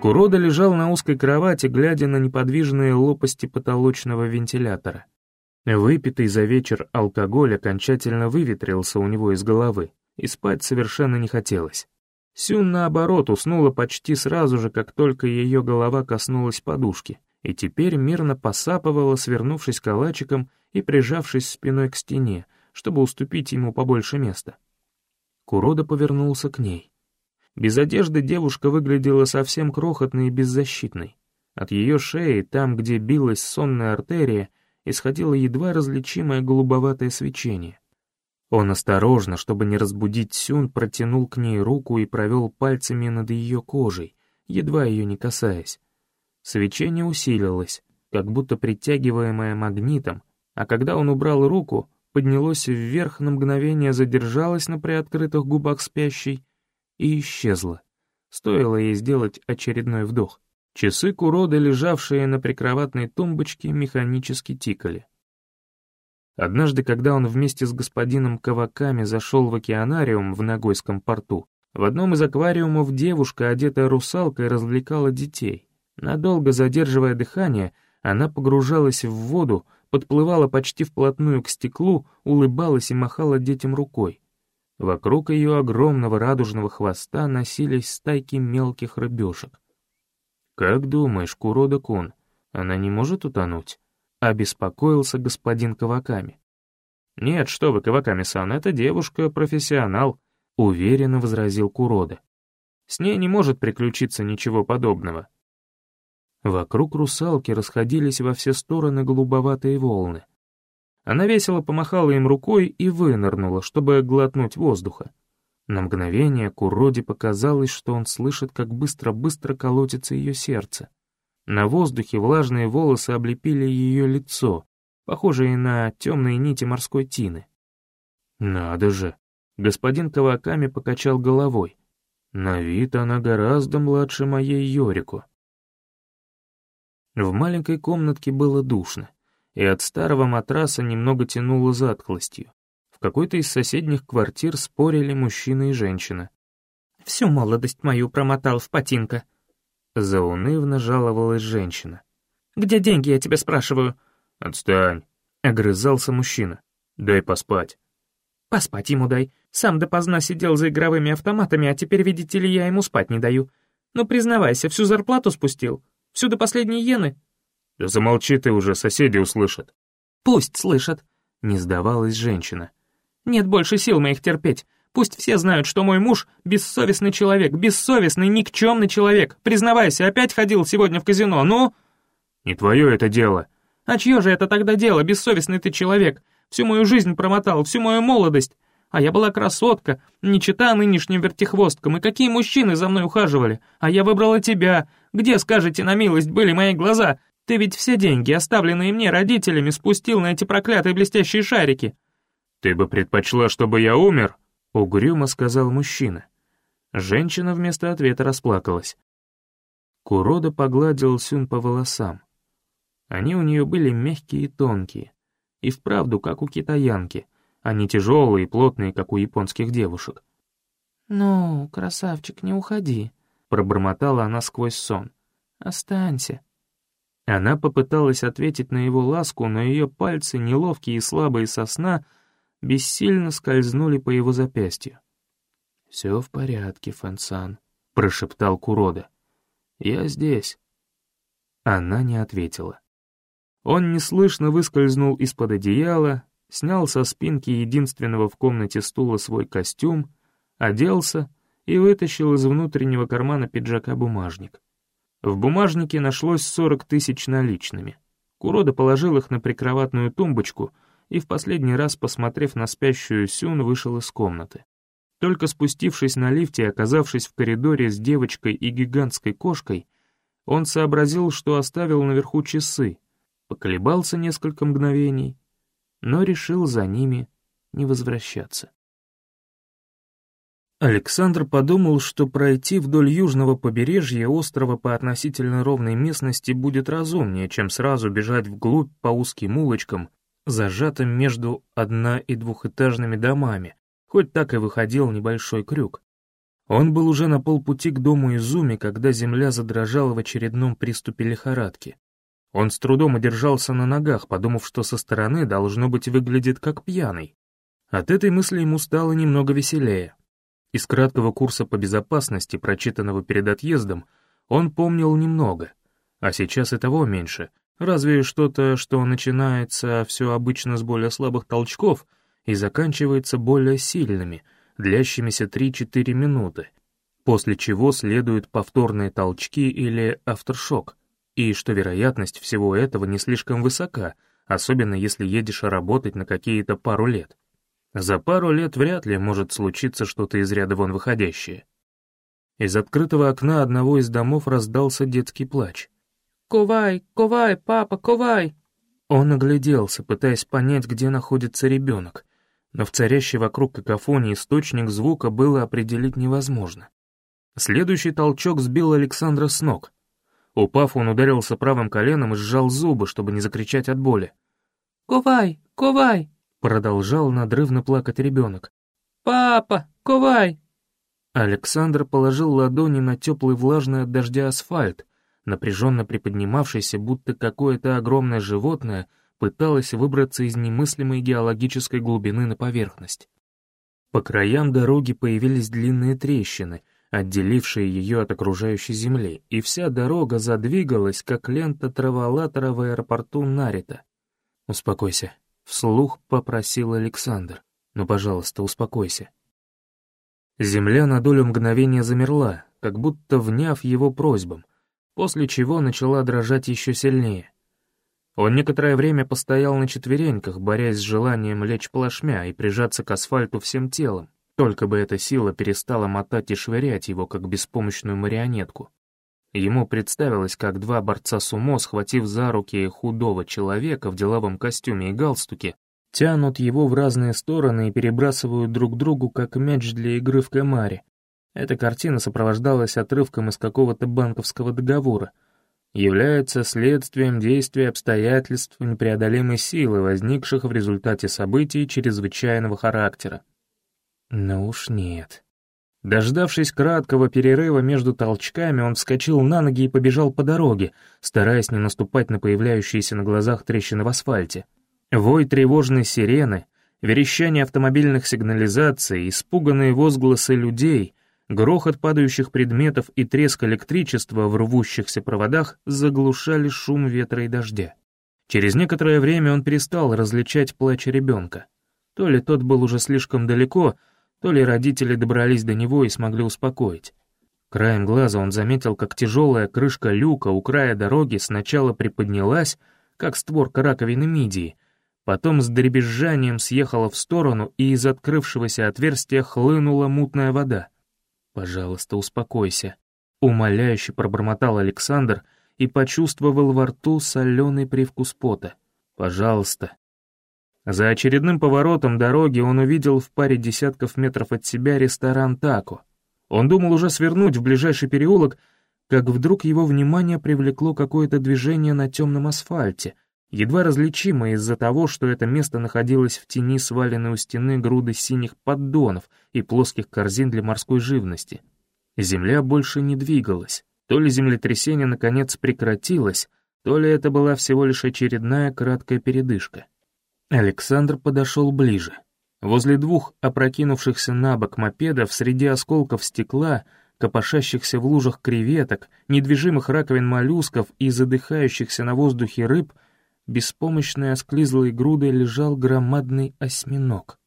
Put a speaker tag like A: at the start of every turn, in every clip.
A: Курода лежал на узкой кровати, глядя на неподвижные лопасти потолочного вентилятора. Выпитый за вечер алкоголь окончательно выветрился у него из головы, и спать совершенно не хотелось. Сюн, наоборот, уснула почти сразу же, как только ее голова коснулась подушки, и теперь мирно посапывала, свернувшись калачиком и прижавшись спиной к стене, чтобы уступить ему побольше места. Курода повернулся к ней. Без одежды девушка выглядела совсем крохотной и беззащитной. От ее шеи, там, где билась сонная артерия, исходило едва различимое голубоватое свечение. Он осторожно, чтобы не разбудить Сюн, протянул к ней руку и провел пальцами над ее кожей, едва ее не касаясь. Свечение усилилось, как будто притягиваемое магнитом, а когда он убрал руку, поднялось вверх на мгновение, задержалось на приоткрытых губах спящей и исчезло. Стоило ей сделать очередной вдох. Часы Куроды, лежавшие на прикроватной тумбочке, механически тикали. Однажды, когда он вместе с господином Каваками зашел в океанариум в Ногойском порту, в одном из аквариумов девушка, одетая русалкой, развлекала детей. Надолго задерживая дыхание, она погружалась в воду, подплывала почти вплотную к стеклу, улыбалась и махала детям рукой. Вокруг ее огромного радужного хвоста носились стайки мелких рыбешек. «Как думаешь, Курода-кун, она не может утонуть?» — обеспокоился господин Каваками. «Нет, что вы, Каваками-сан, эта девушка — профессионал», — уверенно возразил Курода. «С ней не может приключиться ничего подобного». Вокруг русалки расходились во все стороны голубоватые волны. Она весело помахала им рукой и вынырнула, чтобы глотнуть воздуха. На мгновение Куроде показалось, что он слышит, как быстро-быстро колотится ее сердце. На воздухе влажные волосы облепили ее лицо, похожие на темные нити морской тины. «Надо же!» — господин Каваками покачал головой. «На вид она гораздо младше моей Йорику». В маленькой комнатке было душно, и от старого матраса немного тянуло затхлостью. В какой-то из соседних квартир спорили мужчина и женщина.
B: «Всю молодость мою промотал в потинка»,
A: Заунывно жаловалась женщина.
B: «Где деньги, я тебя спрашиваю?»
A: «Отстань», — огрызался мужчина. «Дай поспать».
B: «Поспать ему дай. Сам допоздна сидел за игровыми автоматами, а теперь, видите ли, я ему спать не даю. Ну, признавайся, всю зарплату спустил? Всю до последней иены?»
A: «Да замолчи ты уже, соседи услышат».
B: «Пусть слышат», — не сдавалась женщина. «Нет больше сил моих терпеть. Пусть все знают, что мой муж — бессовестный человек, бессовестный, никчемный человек. Признавайся, опять ходил сегодня в казино, ну...»
A: «Не твое это дело».
B: «А чье же это тогда дело, бессовестный ты человек? Всю мою жизнь промотал, всю мою молодость. А я была красотка, не чита нынешним вертихвосткам, и какие мужчины за мной ухаживали. А я выбрала тебя. Где, скажете, на милость были мои глаза? Ты ведь все деньги, оставленные мне родителями, спустил на эти проклятые блестящие шарики».
A: «Ты бы предпочла, чтобы я умер?» — угрюмо сказал мужчина. Женщина вместо ответа расплакалась. Курода погладил Сюн по волосам. Они у нее были мягкие и тонкие, и вправду, как у китаянки, а не тяжелые и плотные, как у японских девушек.
B: «Ну, красавчик, не уходи», — пробормотала она сквозь сон. «Останься».
A: Она попыталась ответить на его ласку, но ее пальцы, неловкие и слабые со сна, — бессильно скользнули по его запястью. «Все в порядке, Фансан», — прошептал Курода. «Я здесь». Она не ответила. Он неслышно выскользнул из-под одеяла, снял со спинки единственного в комнате стула свой костюм, оделся и вытащил из внутреннего кармана пиджака бумажник. В бумажнике нашлось сорок тысяч наличными. Курода положил их на прикроватную тумбочку — и в последний раз, посмотрев на спящую Сюн, вышел из комнаты. Только спустившись на лифте и оказавшись в коридоре с девочкой и гигантской кошкой, он сообразил, что оставил наверху часы, поколебался несколько мгновений, но решил за ними не возвращаться. Александр подумал, что пройти вдоль южного побережья острова по относительно ровной местности будет разумнее, чем сразу бежать вглубь по узким улочкам, зажатым между одно- и двухэтажными домами, хоть так и выходил небольшой крюк. Он был уже на полпути к дому Изуми, когда земля задрожала в очередном приступе лихорадки. Он с трудом одержался на ногах, подумав, что со стороны, должно быть, выглядит как пьяный. От этой мысли ему стало немного веселее. Из краткого курса по безопасности, прочитанного перед отъездом, он помнил немного, а сейчас и того меньше, разве что-то, что начинается все обычно с более слабых толчков и заканчивается более сильными, длящимися 3-4 минуты, после чего следуют повторные толчки или авторшок, и что вероятность всего этого не слишком высока, особенно если едешь работать на какие-то пару лет. За пару лет вряд ли может случиться что-то из ряда вон выходящее. Из открытого окна одного из домов раздался детский плач.
B: «Ковай, ковай, папа, ковай!»
A: Он огляделся, пытаясь понять, где находится ребенок, но в царящей вокруг какофонии источник звука было определить невозможно. Следующий толчок сбил Александра с ног. Упав, он ударился правым коленом и сжал зубы, чтобы не закричать от боли.
B: «Ковай, ковай!»
A: — продолжал надрывно плакать ребенок.
B: «Папа, ковай!»
A: Александр положил ладони на теплый влажный от дождя асфальт, напряженно приподнимавшийся, будто какое-то огромное животное пыталось выбраться из немыслимой геологической глубины на поверхность. По краям дороги появились длинные трещины, отделившие ее от окружающей земли, и вся дорога задвигалась, как лента траволатора в аэропорту Нарита. «Успокойся», — вслух попросил Александр. «Ну, пожалуйста, успокойся». Земля на долю мгновения замерла, как будто вняв его просьбам, после чего начала дрожать еще сильнее. Он некоторое время постоял на четвереньках, борясь с желанием лечь плашмя и прижаться к асфальту всем телом, только бы эта сила перестала мотать и швырять его, как беспомощную марионетку. Ему представилось, как два борца сумо, схватив за руки худого человека в деловом костюме и галстуке, тянут его в разные стороны и перебрасывают друг другу, как мяч для игры в комаре. Эта картина сопровождалась отрывком из какого-то банковского договора. Является следствием действия обстоятельств непреодолимой силы, возникших в результате событий чрезвычайного характера. Ну уж нет. Дождавшись краткого перерыва между толчками, он вскочил на ноги и побежал по дороге, стараясь не наступать на появляющиеся на глазах трещины в асфальте. Вой тревожной сирены, верещание автомобильных сигнализаций, испуганные возгласы людей, грохот падающих предметов и треск электричества в рвущихся проводах заглушали шум ветра и дождя. Через некоторое время он перестал различать плач ребенка. То ли тот был уже слишком далеко, то ли родители добрались до него и смогли успокоить. Краем глаза он заметил, как тяжелая крышка люка у края дороги сначала приподнялась, как створка раковины мидии, Потом с дребезжанием съехала в сторону, и из открывшегося отверстия хлынула мутная вода. «Пожалуйста, успокойся», — умоляюще пробормотал Александр и почувствовал во рту соленый привкус пота. «Пожалуйста». За очередным поворотом дороги он увидел в паре десятков метров от себя ресторан «Тако». Он думал уже свернуть в ближайший переулок, как вдруг его внимание привлекло какое-то движение на темном асфальте — едва различимо из-за того, что это место находилось в тени сваленной у стены груды синих поддонов и плоских корзин для морской живности. Земля больше не двигалась. То ли землетрясение наконец прекратилось, то ли это была всего лишь очередная краткая передышка. Александр подошел ближе. Возле двух опрокинувшихся на бок мопедов среди осколков стекла, копошащихся в лужах креветок, недвижимых раковин моллюсков и задыхающихся на воздухе рыб — беспомощной осклизлой грудой лежал громадный осьминог.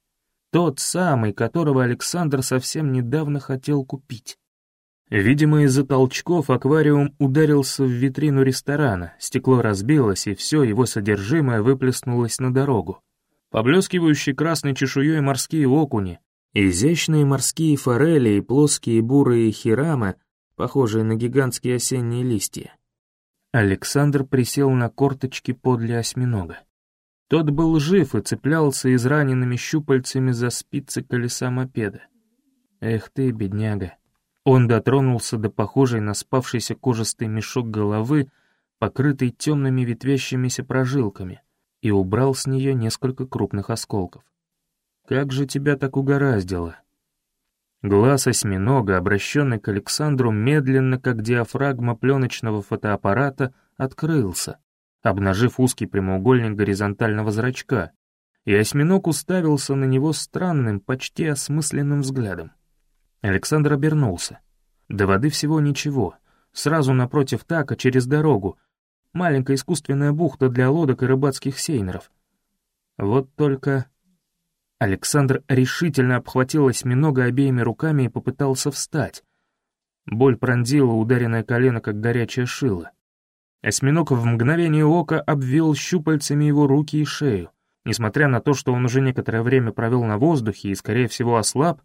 A: Тот самый, которого Александр совсем недавно хотел купить. Видимо, из-за толчков аквариум ударился в витрину ресторана, стекло разбилось, и все его содержимое выплеснулось на дорогу. Поблескивающие красной чешуей морские окуни, изящные морские форели и плоские бурые хирамы, похожие на гигантские осенние листья. Александр присел на корточки подле осьминога. Тот был жив и цеплялся израненными щупальцами за спицы колеса мопеда. Эх ты, бедняга. Он дотронулся до похожей на спавшийся кожистый мешок головы, покрытой темными ветвящимися прожилками, и убрал с нее несколько крупных осколков. «Как же тебя так угораздило?» Глаз осьминога, обращенный к Александру, медленно, как диафрагма пленочного фотоаппарата, открылся, обнажив узкий прямоугольник горизонтального зрачка, и осьминог уставился на него странным, почти осмысленным взглядом. Александр обернулся. До воды всего ничего, сразу напротив така, через дорогу, маленькая искусственная бухта для лодок и рыбацких сейнеров. Вот только... Александр решительно обхватил осьминога обеими руками и попытался встать. Боль пронзила ударенное колено, как горячее шило. Осьминог в мгновение ока обвил щупальцами его руки и шею. Несмотря на то, что он уже некоторое время провел на воздухе и, скорее всего, ослаб,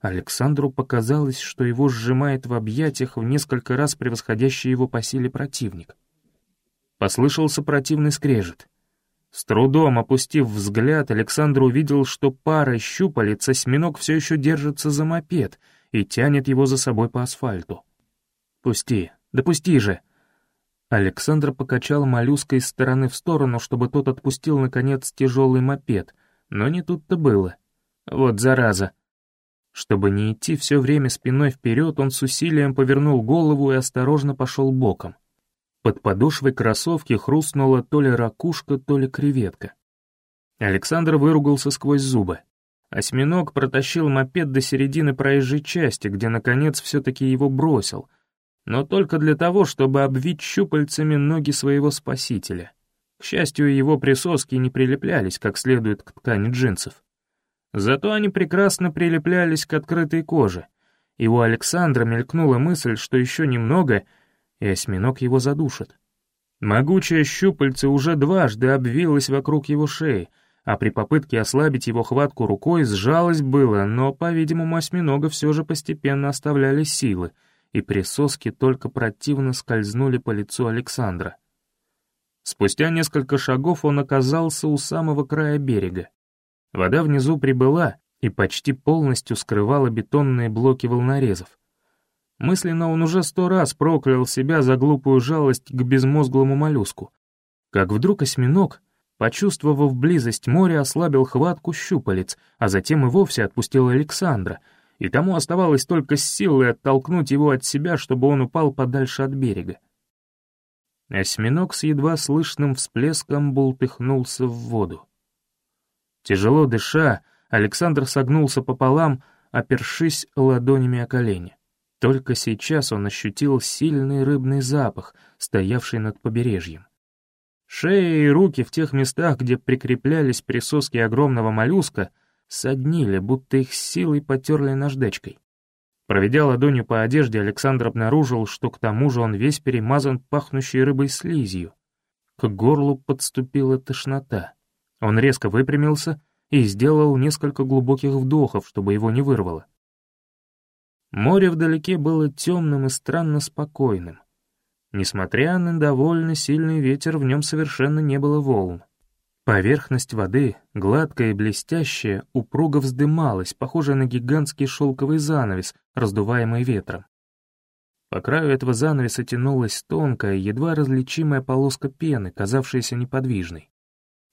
A: Александру показалось, что его сжимает в объятиях в несколько раз превосходящий его по силе противник. Послышался противный скрежет. С трудом опустив взгляд, Александр увидел, что пара щупалец осьминог все еще держится за мопед и тянет его за собой по асфальту. «Пусти, да пусти же!» Александр покачал моллюска из стороны в сторону, чтобы тот отпустил, наконец, тяжелый мопед, но не тут-то было. Вот зараза. Чтобы не идти все время спиной вперед, он с усилием повернул голову и осторожно пошел боком. Под подошвой кроссовки хрустнула то ли ракушка, то ли креветка. Александр выругался сквозь зубы. Осьминог протащил мопед до середины проезжей части, где, наконец, все-таки его бросил — но только для того, чтобы обвить щупальцами ноги своего спасителя. К счастью, его присоски не прилеплялись как следует к ткани джинсов. Зато они прекрасно прилеплялись к открытой коже, и у Александра мелькнула мысль, что еще немного, и осьминог его задушит. Могучее щупальце уже дважды обвилось вокруг его шеи, а при попытке ослабить его хватку рукой сжалось было, но, по-видимому, осьминога все же постепенно оставляли силы — и присоски только противно скользнули по лицу Александра. Спустя несколько шагов он оказался у самого края берега. Вода внизу прибыла и почти полностью скрывала бетонные блоки волнорезов. Мысленно он уже сто раз проклял себя за глупую жалость к безмозглому моллюску. Как вдруг осьминог, почувствовав близость моря, ослабил хватку щупалец, а затем и вовсе отпустил Александра — и тому оставалось только с силой оттолкнуть его от себя, чтобы он упал подальше от берега. Осьминог с едва слышным всплеском бултыхнулся в воду. Тяжело дыша, Александр согнулся пополам, опершись ладонями о колени. Только сейчас он ощутил сильный рыбный запах, стоявший над побережьем. Шея и руки в тех местах, где прикреплялись присоски огромного моллюска, соднили, будто их силой потерли наждачкой. Проведя ладонью по одежде, Александр обнаружил, что к тому же он весь перемазан пахнущей рыбой слизью. К горлу подступила тошнота. Он резко выпрямился и сделал несколько глубоких вдохов, чтобы его не вырвало. Море вдалеке было темным и странно спокойным. Несмотря на довольно сильный ветер, в нем совершенно не было волн. Поверхность воды, гладкая и блестящая, упруго вздымалась, похожая на гигантский шелковый занавес, раздуваемый ветром. По краю этого занавеса тянулась тонкая, едва различимая полоска пены, казавшаяся неподвижной.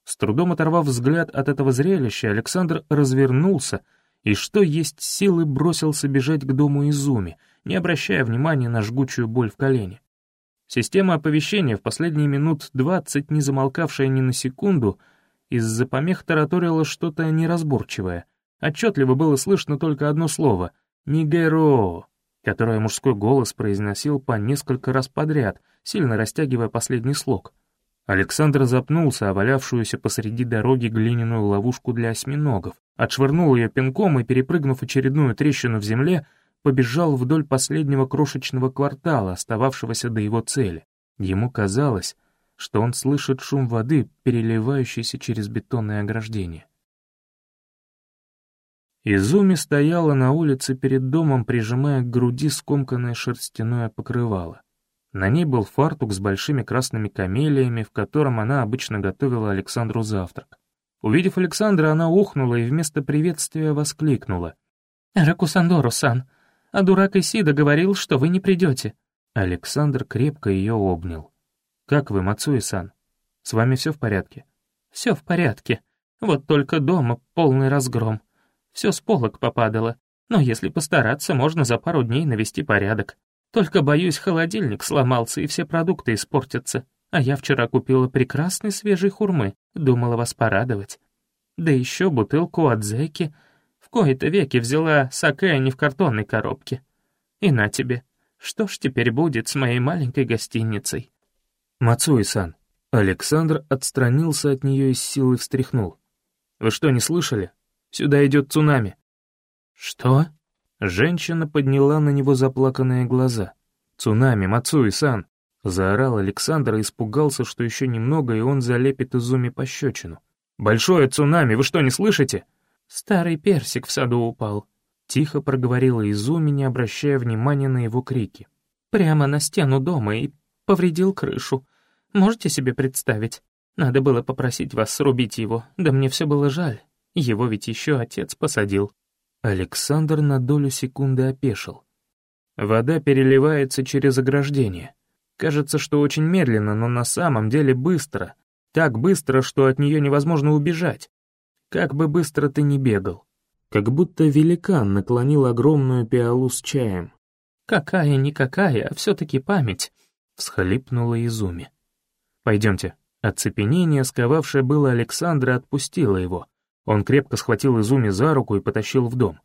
A: С трудом оторвав взгляд от этого зрелища, Александр развернулся и, что есть силы, бросился бежать к дому Изуми, не обращая внимания на жгучую боль в колене. Система оповещения в последние минут двадцать, не замолкавшая ни на секунду, из-за помех тараторила что-то неразборчивое. Отчетливо было слышно только одно слово — «Мигеро», которое мужской голос произносил по несколько раз подряд, сильно растягивая последний слог. Александр запнулся о валявшуюся посреди дороги глиняную ловушку для осьминогов, отшвырнул ее пинком и, перепрыгнув очередную трещину в земле, побежал вдоль последнего крошечного квартала, остававшегося до его цели. Ему казалось, что он слышит шум воды, переливающийся через бетонное ограждение. Изуми стояла на улице перед домом, прижимая к груди скомканное шерстяное покрывало. На ней был фартук с большими красными камелиями, в котором она обычно готовила Александру завтрак. Увидев Александра, она ухнула и вместо приветствия воскликнула. «Ракусандору-сан, а дурак Исида говорил, что вы не придете». Александр крепко ее обнял. «Как вы, Мацуи-сан? С вами все в порядке?» «Все в порядке. Вот только дома полный разгром. Все с полок попадало.
B: Но если постараться, можно за пару дней навести порядок. Только, боюсь, холодильник сломался, и все продукты испортятся. А я вчера купила прекрасный свежий хурмы, думала вас порадовать. Да еще бутылку от зэки. В кои-то веки взяла саке а не в картонной коробке. И на тебе. Что ж теперь будет с моей маленькой гостиницей?
A: Мацуи-сан. Александр отстранился от нее и с силой встряхнул. «Вы что, не слышали? Сюда идет цунами».
B: «Что?»
A: Женщина подняла на него заплаканные глаза. «Цунами, Мацуи-сан!» Заорал Александр и испугался, что еще немного, и он залепит Изуми пощечину. «Большое цунами, вы что, не слышите?»
B: «Старый персик в саду упал», — тихо проговорила Изуми, не обращая внимания на его крики. «Прямо на стену дома и повредил крышу. Можете себе представить? Надо было попросить вас срубить его, да мне все было жаль. Его ведь еще отец посадил».
A: Александр на долю секунды опешил. Вода переливается через ограждение. Кажется, что очень медленно, но на самом деле быстро. Так быстро, что от нее невозможно убежать. Как бы быстро ты ни бегал. Как будто великан наклонил огромную пиалу с чаем.
B: «Какая-никакая, а все-таки память», — всхлипнула Изуми.
A: «Пойдемте». Оцепенение, сковавшее было Александра, отпустило его. Он крепко схватил Изуми за руку и потащил в дом.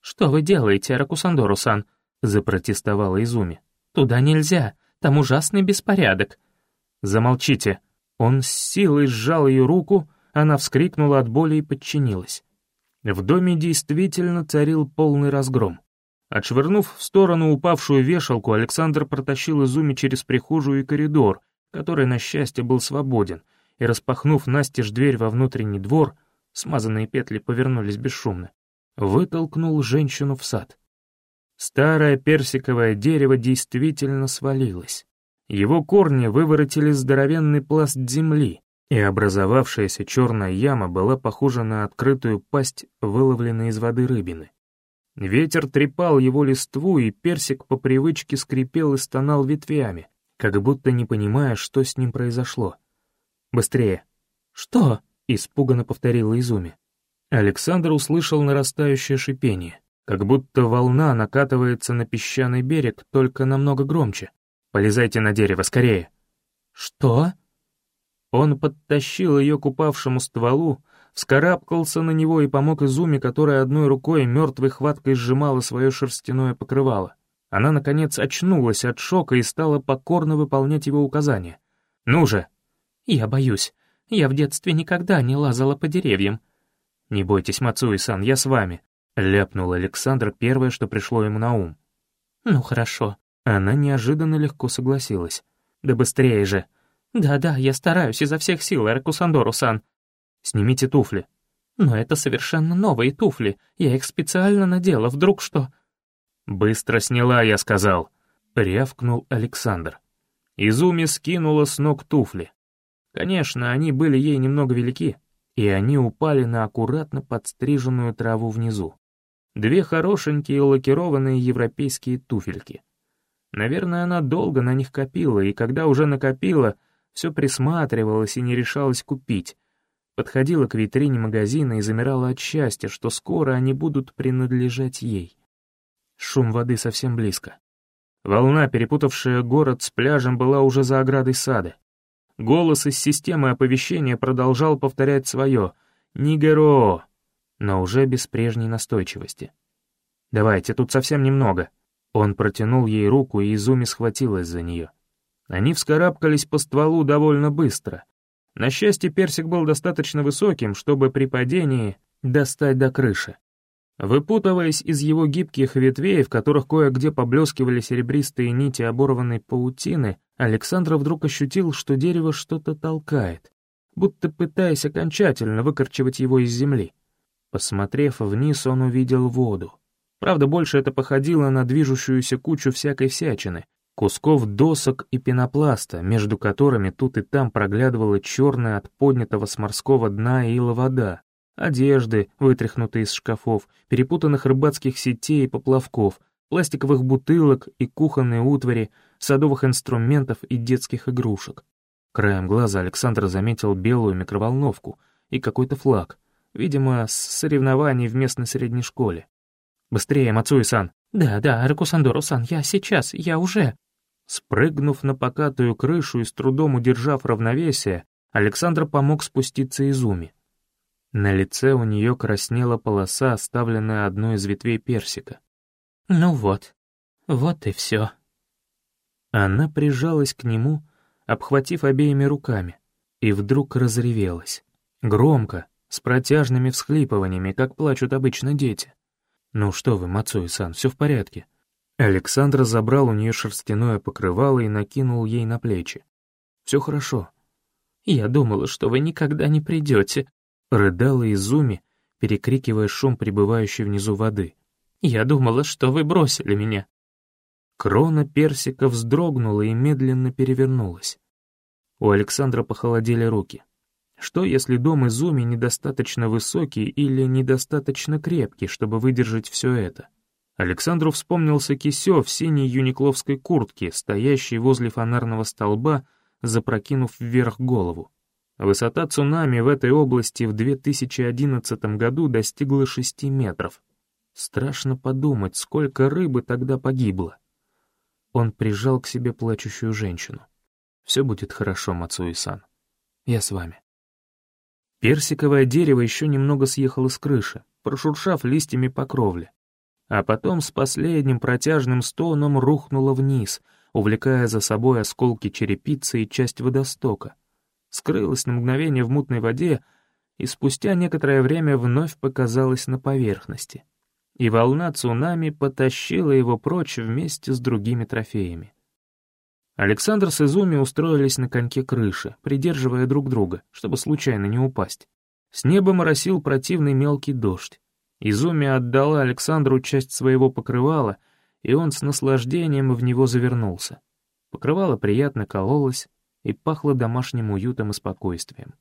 B: «Что вы делаете, Аракусандору-сан?» — запротестовала Изуми. «Туда нельзя. Там ужасный беспорядок».
A: «Замолчите». Он с силой сжал ее руку, она вскрикнула от боли и подчинилась. В доме действительно царил полный разгром. Отшвырнув в сторону упавшую вешалку, Александр протащил Изуми через прихожую и коридор, который, на счастье, был свободен, и, распахнув настежь дверь во внутренний двор, смазанные петли повернулись бесшумно, вытолкнул женщину в сад. Старое персиковое дерево действительно свалилось. Его корни выворотили здоровенный пласт земли, и образовавшаяся черная яма была похожа на открытую пасть, выловленной из воды рыбины. Ветер трепал его листву, и персик по привычке скрипел и стонал ветвями, как будто не понимая, что с ним произошло. «Быстрее!»
B: «Что?»
A: — испуганно повторила Изуми. Александр услышал нарастающее шипение. Как будто волна накатывается на песчаный берег, только намного громче. Полезайте на дерево, скорее.
B: Что?
A: Он подтащил ее к упавшему стволу, вскарабкался на него и помог Изуме, которая одной рукой мертвой хваткой сжимала свое шерстяное покрывало. Она, наконец, очнулась от шока и стала покорно выполнять его указания. «Ну же!»
B: «Я боюсь. Я в детстве никогда не лазала по деревьям».
A: «Не бойтесь, Мацуи-сан, я с вами. Ляпнул Александр первое, что пришло ему на ум.
B: «Ну хорошо».
A: Она неожиданно легко согласилась. «Да быстрее же!»
B: «Да-да, я стараюсь изо всех сил, Эркусандору-сан».
A: «Снимите туфли».
B: «Но это совершенно новые туфли. Я их специально надела, вдруг что...»
A: «Быстро сняла, я сказал», — рявкнул Александр. Изуми скинула с ног туфли. Конечно, они были ей немного велики, и они упали на аккуратно подстриженную траву внизу. Две хорошенькие лакированные европейские туфельки. Наверное, она долго на них копила, и когда уже накопила, все присматривалась и не решалась купить. Подходила к витрине магазина и замирала от счастья, что скоро они будут принадлежать ей. Шум воды совсем близко. Волна, перепутавшая город с пляжем, была уже за оградой сада. Голос из системы оповещения продолжал повторять свое «Нигеро!», но уже без прежней настойчивости. «Давайте, тут совсем немного». Он протянул ей руку, и Изуми схватилась за нее. Они вскарабкались по стволу довольно быстро. На счастье, персик был достаточно высоким, чтобы при падении достать до крыши. Выпутываясь из его гибких ветвей, в которых кое-где поблескивали серебристые нити оборванной паутины, Александр вдруг ощутил, что дерево что-то толкает, будто пытаясь окончательно выкорчевать его из земли. Посмотрев вниз, он увидел воду. Правда, больше это походило на движущуюся кучу всякой всячины, кусков досок и пенопласта, между которыми тут и там проглядывала черная от поднятого с морского дна ила вода, одежды, вытряхнутые из шкафов, перепутанных рыбацких сетей и поплавков, пластиковых бутылок и кухонной утвари, садовых инструментов и детских игрушек. Краем глаза Александр заметил белую микроволновку и какой-то флаг, видимо, с соревнований в местной средней школе. Быстрее, Мацуи-сан!»
B: «Да, да, Ракусандору-сан, я сейчас, я уже...»
A: Спрыгнув на покатую крышу и с трудом удержав равновесие, Александр помог спуститься Изуми. На лице у нее краснела полоса, оставленная одной из ветвей персика.
B: «Ну вот, вот и все».
A: Она прижалась к нему, обхватив обеими руками, и вдруг разревелась. Громко, с протяжными всхлипываниями, как плачут обычно дети. «Ну что вы, Мацуи-сан, все в порядке». Александр забрал у нее шерстяное покрывало и накинул ей на плечи. «Все хорошо».
B: «Я думала, что вы никогда не придете», —
A: рыдала Изуми, перекрикивая шум прибывающей внизу воды.
B: «Я думала, что вы бросили меня».
A: Крона персика вздрогнула и медленно перевернулась. У Александра похолодели руки. Что, если дом Изуми недостаточно высокий или недостаточно крепкий, чтобы выдержать все это? Александру вспомнился Кисё в синей юникловской куртке, стоящей возле фонарного столба, запрокинув вверх голову. Высота цунами в этой области в 2011 году достигла 6 метров. Страшно подумать, сколько рыбы тогда погибло. Он прижал к себе плачущую женщину. «Все будет хорошо, Мацуи-сан. Я с вами». Персиковое дерево еще немного съехало с крыши, прошуршав листьями по кровле. А потом с последним протяжным стоном рухнуло вниз, увлекая за собой осколки черепицы и часть водостока. Скрылось на мгновение в мутной воде и спустя некоторое время вновь показалось на поверхности. И волна цунами потащила его прочь вместе с другими трофеями. Александр с Изуми устроились на коньке крыши, придерживая друг друга, чтобы случайно не упасть. С неба моросил противный мелкий дождь. Изуми отдала Александру часть своего покрывала, и он с наслаждением в него завернулся. Покрывало приятно кололось и пахло домашним уютом и спокойствием.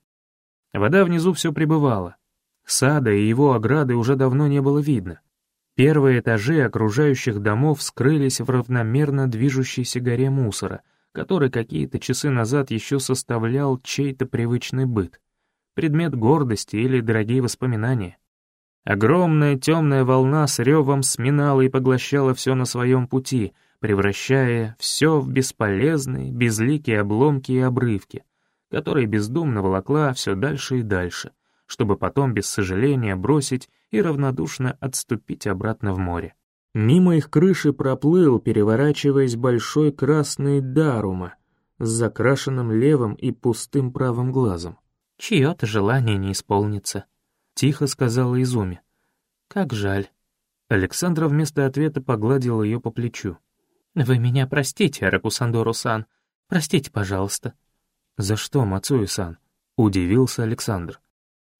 A: Вода внизу все пребывала. Сада и его ограды уже давно не было видно. Первые этажи окружающих домов скрылись в равномерно движущейся горе мусора, который какие-то часы назад еще составлял чей-то привычный быт, предмет гордости или дорогие воспоминания. Огромная темная волна с ревом сминала и поглощала все на своем пути, превращая все в бесполезные, безликие обломки и обрывки, которые бездумно волокла все дальше и дальше — чтобы потом без сожаления бросить и равнодушно отступить обратно в море. Мимо их крыши проплыл, переворачиваясь, большой красный дарума с закрашенным левым и пустым правым глазом.
B: «Чье-то желание не исполнится», — тихо сказала Изуми. «Как жаль».
A: Александра вместо ответа погладил ее по плечу.
B: «Вы меня простите, Аракусандору-сан. Простите, пожалуйста».
A: «За что, Мацуи-сан?» — удивился Александр.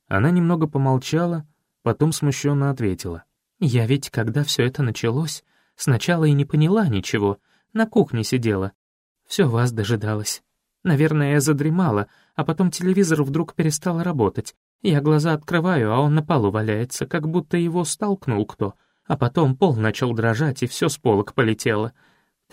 A: Она немного помолчала, потом смущенно ответила.
B: «Я ведь, когда все это началось, сначала и не поняла ничего, на кухне сидела. Все вас дожидалась. Наверное, я задремала, а потом телевизор вдруг перестал работать. Я глаза открываю, а он на полу валяется, как будто его столкнул кто. А потом пол начал дрожать, и все с полок полетело.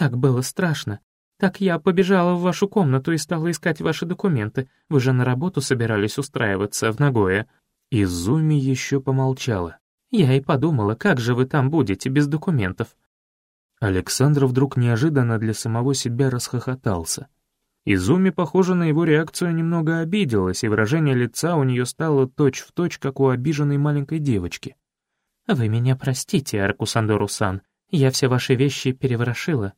B: Так было страшно. Так я побежала в вашу комнату и стала искать ваши документы. Вы же на работу собирались устраиваться в Нагое».
A: Изуми еще помолчала.
B: «Я и подумала, как же вы там будете без документов?»
A: Александр вдруг неожиданно для самого себя расхохотался. Изуми, похоже, на его реакцию немного обиделась, и выражение лица у нее стало точь-в-точь, точь, как у обиженной маленькой девочки.
B: «Вы меня простите, Аркусандору-сан, я все ваши вещи переворошила,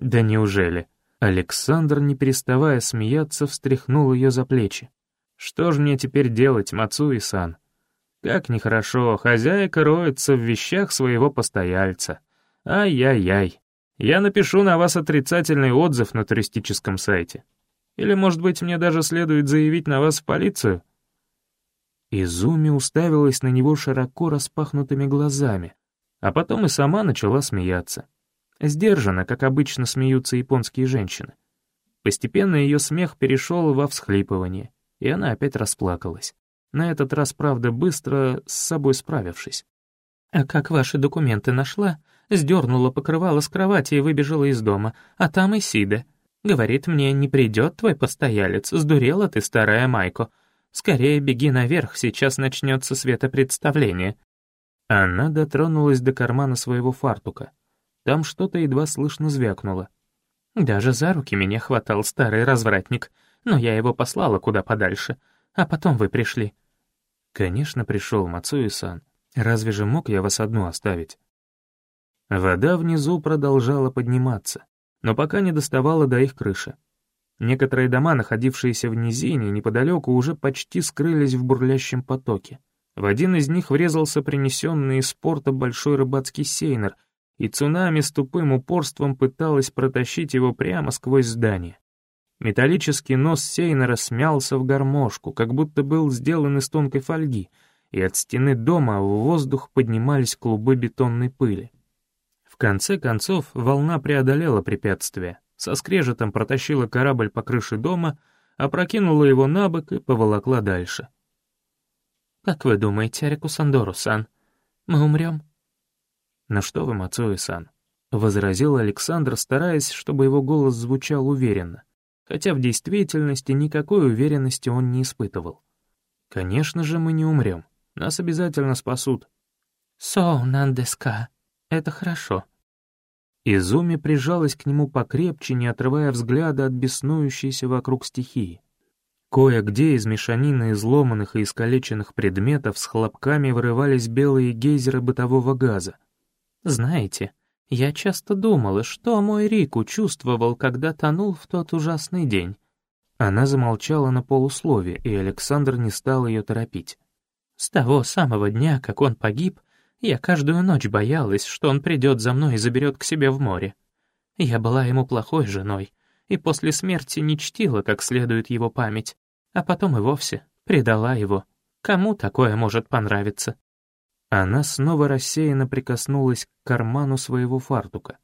A: «Да неужели?» Александр, не переставая смеяться, встряхнул ее за плечи. «Что же мне теперь делать, Мацуи-сан? Как нехорошо, хозяйка роется в вещах своего постояльца. Ай-яй-яй. Я напишу на вас отрицательный отзыв на туристическом сайте. Или, может быть, мне даже следует заявить на вас в полицию?» Изуми уставилась на него широко распахнутыми глазами, а потом и сама начала смеяться. Сдержанно, как обычно смеются японские женщины. Постепенно ее смех перешел во всхлипывание, и она опять расплакалась. На этот раз, правда, быстро с собой справившись.
B: «А как ваши документы нашла?» Сдернула покрывало с кровати и выбежала из дома, а там и Сида. Говорит мне, не придет твой постоялец, сдурела ты, старая Майко. Скорее беги наверх, сейчас начнется светопредставление.
A: Она дотронулась до кармана своего фартука. Там что-то едва слышно звякнуло.
B: Даже за руки меня хватал старый развратник, но я его послала куда подальше, а потом вы пришли.
A: Конечно, пришел Мацуи-сан. Разве же мог я вас одну оставить? Вода внизу продолжала подниматься, но пока не доставала до их крыши. Некоторые дома, находившиеся в низине, неподалеку, уже почти скрылись в бурлящем потоке. В один из них врезался принесенный из порта большой рыбацкий сейнер, и цунами с тупым упорством пыталась протащить его прямо сквозь здание. Металлический нос сейнера смялся в гармошку, как будто был сделан из тонкой фольги, и от стены дома в воздух поднимались клубы бетонной пыли. В конце концов, волна преодолела препятствие, со скрежетом протащила корабль по крыше дома, опрокинула его на бок и поволокла дальше.
B: «Как вы думаете, Арику Сандору-сан, мы умрем?»
A: «Ну что вы, Мацуи-сан», — возразил Александр, стараясь, чтобы его голос звучал уверенно, хотя в действительности никакой уверенности он не испытывал. «Конечно же мы не умрем, нас обязательно спасут».
B: «Со, нандеска, это хорошо»,
A: Изуми прижалась к нему покрепче, не отрывая взгляда от беснующейся вокруг стихии. Кое-где из мешанины изломанных и искалеченных предметов с хлопками вырывались белые гейзеры бытового газа.
B: «Знаете, я часто думала, что мой Рику чувствовал, когда тонул в тот ужасный день».
A: Она замолчала на полуслове, и Александр не стал ее торопить.
B: «С того самого дня, как он погиб, я каждую ночь боялась, что он придет за мной и заберет к себе в море. Я была ему плохой женой, и после смерти не чтила как следует его память, а потом и вовсе предала его. Кому такое может понравиться?
A: Она снова рассеянно прикоснулась к карману своего фартука.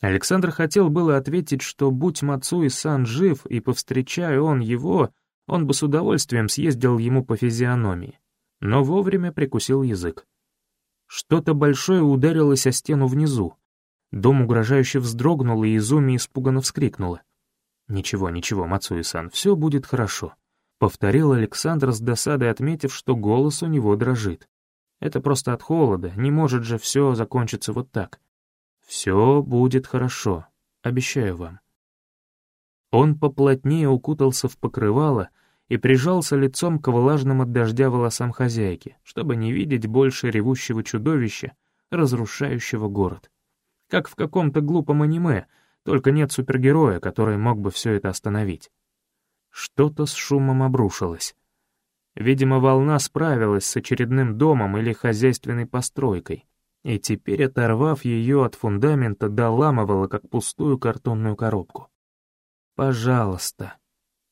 A: Александр хотел было ответить, что будь Мацуи Сан жив, и повстречая он его, он бы с удовольствием съездил ему по физиономии, но вовремя прикусил язык. Что-то большое ударилось о стену внизу. Дом угрожающе вздрогнул, и Изуми испуганно вскрикнула. «Ничего, ничего, Мацуи-сан, все будет хорошо», — повторил Александр с досадой, отметив, что голос у него дрожит. «Это просто от холода, не может же все закончиться вот так. Все будет хорошо, обещаю вам». Он поплотнее укутался в покрывало, и прижался лицом к влажным от дождя волосам хозяйки, чтобы не видеть больше ревущего чудовища, разрушающего город. Как в каком-то глупом аниме, только нет супергероя, который мог бы все это остановить. Что-то с шумом обрушилось. Видимо, волна справилась с очередным домом или хозяйственной постройкой, и теперь, оторвав ее от фундамента, доламывала, как пустую картонную коробку. «Пожалуйста»,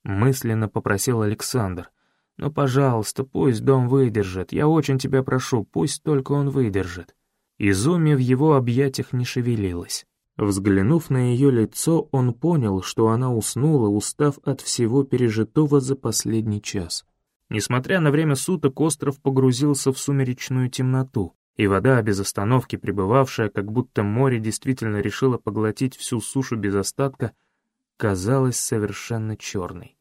A: Мысленно попросил Александр. «Ну, пожалуйста, пусть дом выдержит. Я очень тебя прошу, пусть только он выдержит». Изуми в его объятиях не шевелилась. Взглянув на ее лицо, он понял, что она уснула, устав от всего пережитого за последний час. Несмотря на время суток, остров погрузился в сумеречную темноту, и вода, без остановки пребывавшая, как будто море действительно решило поглотить всю сушу без остатка, казалась совершенно черной.